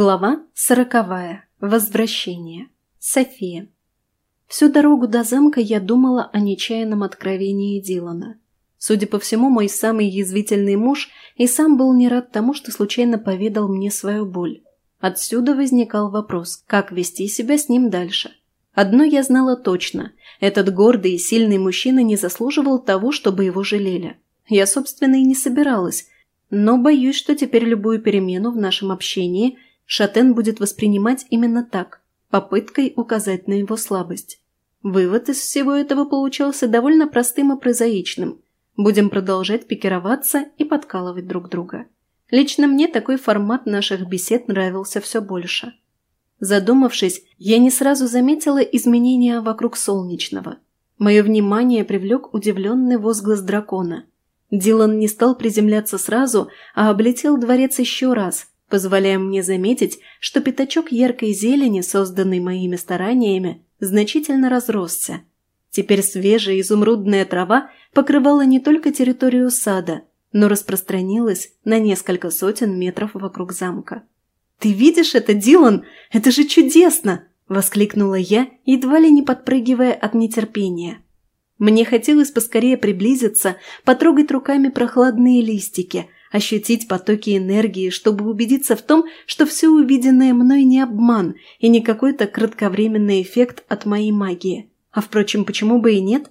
Глава сороковая. Возвращение. София. Всю дорогу до замка я думала о нечаянном откровении Дилана. Судя по всему, мой самый язвительный муж и сам был не рад тому, что случайно поведал мне свою боль. Отсюда возникал вопрос, как вести себя с ним дальше. Одно я знала точно – этот гордый и сильный мужчина не заслуживал того, чтобы его жалели. Я, собственно, и не собиралась, но боюсь, что теперь любую перемену в нашем общении – Шатен будет воспринимать именно так, попыткой указать на его слабость. Вывод из всего этого получался довольно простым и прозаичным. Будем продолжать пикироваться и подкалывать друг друга. Лично мне такой формат наших бесед нравился все больше. Задумавшись, я не сразу заметила изменения вокруг солнечного. Мое внимание привлек удивленный возглас дракона. Дилан не стал приземляться сразу, а облетел дворец еще раз, позволяя мне заметить, что пятачок яркой зелени, созданный моими стараниями, значительно разросся. Теперь свежая изумрудная трава покрывала не только территорию сада, но распространилась на несколько сотен метров вокруг замка. «Ты видишь это, Дилан? Это же чудесно!» – воскликнула я, едва ли не подпрыгивая от нетерпения. Мне хотелось поскорее приблизиться, потрогать руками прохладные листики – ощутить потоки энергии, чтобы убедиться в том, что все увиденное мной не обман и не какой-то кратковременный эффект от моей магии. А впрочем, почему бы и нет?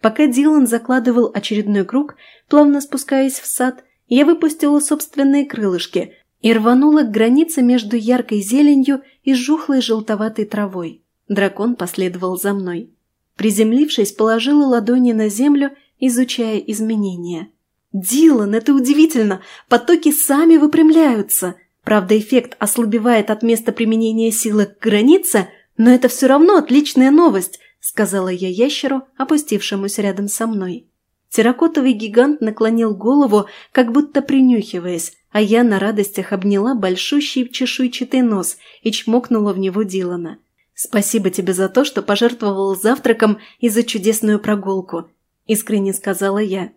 Пока Дилан закладывал очередной круг, плавно спускаясь в сад, я выпустила собственные крылышки и рванула к границе между яркой зеленью и жухлой желтоватой травой. Дракон последовал за мной. Приземлившись, положила ладони на землю, изучая изменения – «Дилан, это удивительно! Потоки сами выпрямляются! Правда, эффект ослабевает от места применения силы к границе, но это все равно отличная новость!» – сказала я ящеру, опустившемуся рядом со мной. Терракотовый гигант наклонил голову, как будто принюхиваясь, а я на радостях обняла большущий чешуйчатый нос и чмокнула в него Дилана. «Спасибо тебе за то, что пожертвовал завтраком и за чудесную прогулку», – искренне сказала я.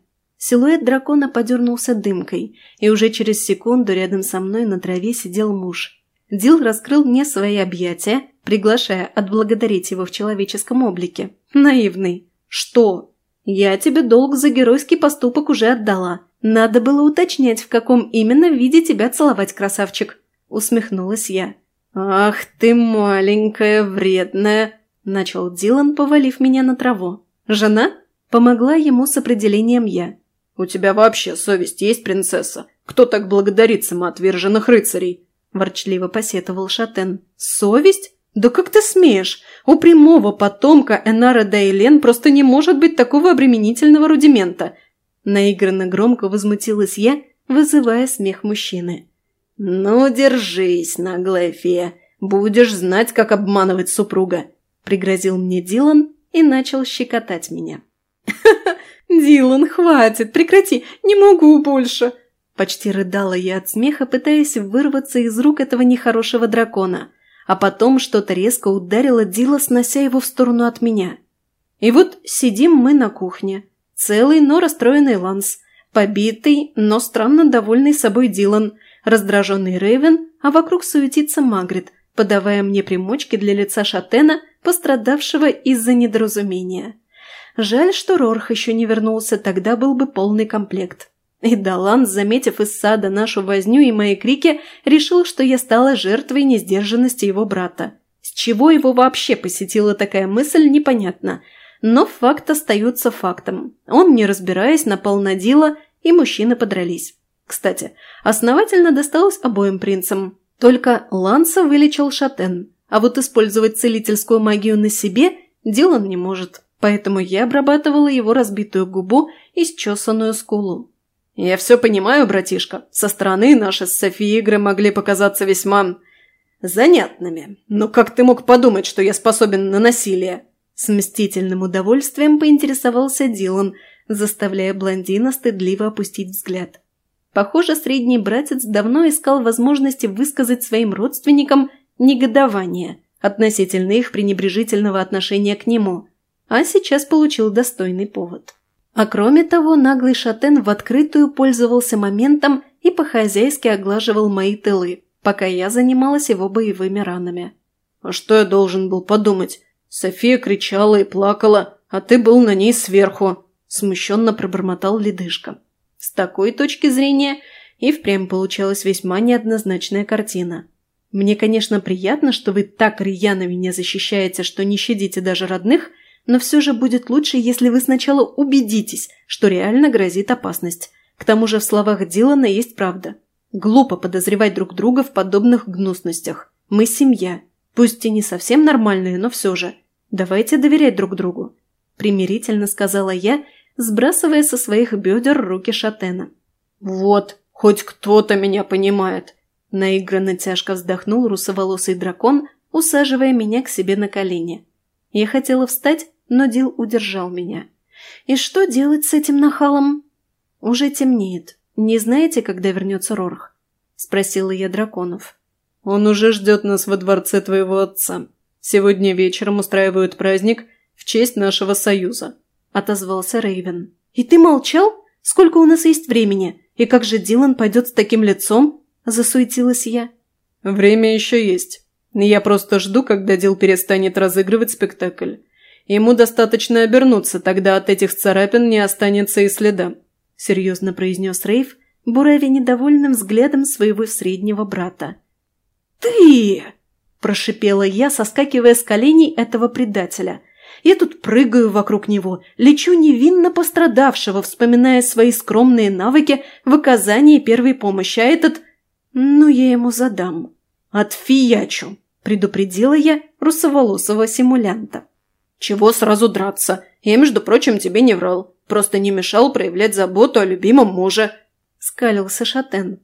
Силуэт дракона подернулся дымкой, и уже через секунду рядом со мной на траве сидел муж. Дил раскрыл мне свои объятия, приглашая отблагодарить его в человеческом облике. Наивный. «Что? Я тебе долг за геройский поступок уже отдала. Надо было уточнять, в каком именно виде тебя целовать, красавчик», – усмехнулась я. «Ах ты маленькая, вредная!» – начал Дилан, повалив меня на траву. «Жена?» – помогла ему с определением я. «У тебя вообще совесть есть, принцесса? Кто так благодарит самоотверженных рыцарей?» – ворчливо посетовал Шатен. «Совесть? Да как ты смеешь? У прямого потомка Энара Дейлен просто не может быть такого обременительного рудимента!» Наигранно громко возмутилась я, вызывая смех мужчины. «Ну, держись, наглая фея, будешь знать, как обманывать супруга», – пригрозил мне Дилан и начал щекотать меня. «Ха-ха, «Дилан, хватит, прекрати, не могу больше!» Почти рыдала я от смеха, пытаясь вырваться из рук этого нехорошего дракона. А потом что-то резко ударило Дила, снося его в сторону от меня. И вот сидим мы на кухне. Целый, но расстроенный Ланс. Побитый, но странно довольный собой Дилан. Раздраженный Рейвен, а вокруг суетится Магрит, подавая мне примочки для лица Шатена, пострадавшего из-за недоразумения. Жаль, что Рорх еще не вернулся, тогда был бы полный комплект. И Далан, заметив из сада нашу возню и мои крики, решил, что я стала жертвой несдержанности его брата. С чего его вообще посетила такая мысль, непонятно. Но факт остается фактом. Он, не разбираясь, напал на Дила, и мужчины подрались. Кстати, основательно досталось обоим принцам. Только Ланса вылечил Шатен, а вот использовать целительскую магию на себе Дилан не может поэтому я обрабатывала его разбитую губу и счесанную скулу. «Я все понимаю, братишка. Со стороны наши с Софией игры могли показаться весьма... занятными. Но как ты мог подумать, что я способен на насилие?» С мстительным удовольствием поинтересовался Дилан, заставляя блондина стыдливо опустить взгляд. Похоже, средний братец давно искал возможности высказать своим родственникам негодование относительно их пренебрежительного отношения к нему – а сейчас получил достойный повод. А кроме того, наглый шатен в открытую пользовался моментом и по-хозяйски оглаживал мои тылы, пока я занималась его боевыми ранами. «А что я должен был подумать? София кричала и плакала, а ты был на ней сверху», – смущенно пробормотал ледышка. С такой точки зрения и впрямь получалась весьма неоднозначная картина. Мне, конечно, приятно, что вы так рьяно меня защищаете, что не щадите даже родных, но все же будет лучше, если вы сначала убедитесь, что реально грозит опасность. К тому же в словах Дилана есть правда. Глупо подозревать друг друга в подобных гнусностях. Мы семья. Пусть и не совсем нормальные, но все же. Давайте доверять друг другу. Примирительно сказала я, сбрасывая со своих бедер руки Шатена. «Вот, хоть кто-то меня понимает», Наигранно тяжко вздохнул русоволосый дракон, усаживая меня к себе на колени. Я хотела встать, но Дил удержал меня. «И что делать с этим нахалом?» «Уже темнеет. Не знаете, когда вернется Рорх?» – спросила я драконов. «Он уже ждет нас во дворце твоего отца. Сегодня вечером устраивают праздник в честь нашего союза», – отозвался Рейвен. «И ты молчал? Сколько у нас есть времени? И как же Дилан пойдет с таким лицом?» – засуетилась я. «Время еще есть. Я просто жду, когда Дил перестанет разыгрывать спектакль. Ему достаточно обернуться, тогда от этих царапин не останется и следа», – серьезно произнес Рейв, буравя недовольным взглядом своего среднего брата. «Ты!» – прошипела я, соскакивая с коленей этого предателя. Я тут прыгаю вокруг него, лечу невинно пострадавшего, вспоминая свои скромные навыки в оказании первой помощи, а этот – «Ну, я ему задам. Отфиячу», – предупредила я русоволосого симулянта. «Чего сразу драться? Я, между прочим, тебе не врал. Просто не мешал проявлять заботу о любимом муже», – скалился Шатен.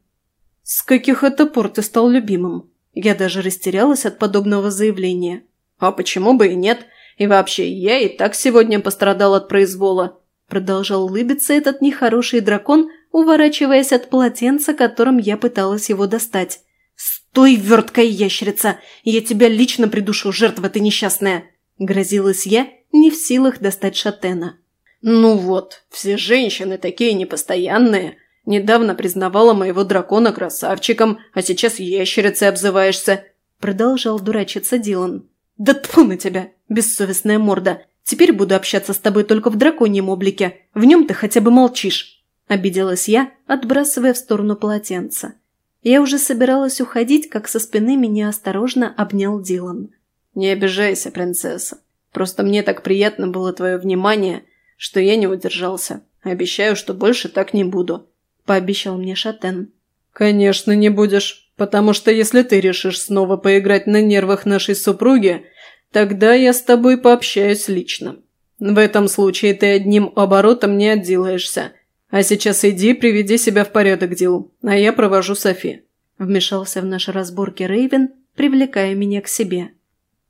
«С каких это пор ты стал любимым?» Я даже растерялась от подобного заявления. «А почему бы и нет? И вообще, я и так сегодня пострадал от произвола», – продолжал улыбиться этот нехороший дракон – уворачиваясь от полотенца, которым я пыталась его достать. «Стой, верткая ящерица! Я тебя лично придушу, жертва ты несчастная!» Грозилась я, не в силах достать шатена. «Ну вот, все женщины такие непостоянные. Недавно признавала моего дракона красавчиком, а сейчас ящерицей обзываешься», продолжал дурачиться Дилан. «Да тьфу на тебя, бессовестная морда! Теперь буду общаться с тобой только в драконьем облике. В нем ты хотя бы молчишь!» Обиделась я, отбрасывая в сторону полотенца. Я уже собиралась уходить, как со спины меня осторожно обнял Дилан. «Не обижайся, принцесса. Просто мне так приятно было твое внимание, что я не удержался. Обещаю, что больше так не буду», – пообещал мне Шатен. «Конечно не будешь, потому что если ты решишь снова поиграть на нервах нашей супруги, тогда я с тобой пообщаюсь лично. В этом случае ты одним оборотом не отделаешься» «А сейчас иди, приведи себя в порядок, Дил, а я провожу Софи», – вмешался в наши разборки Рейвен, привлекая меня к себе.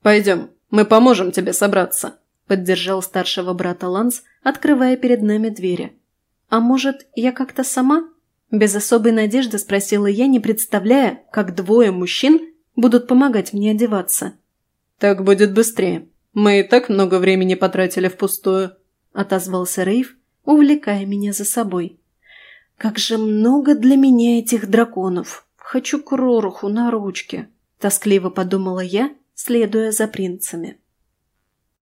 «Пойдем, мы поможем тебе собраться», – поддержал старшего брата Ланс, открывая перед нами двери. «А может, я как-то сама?» Без особой надежды спросила я, не представляя, как двое мужчин будут помогать мне одеваться. «Так будет быстрее. Мы и так много времени потратили впустую», – отозвался Рейв, увлекая меня за собой. «Как же много для меня этих драконов! Хочу к Роруху на ручке!» – тоскливо подумала я, следуя за принцами.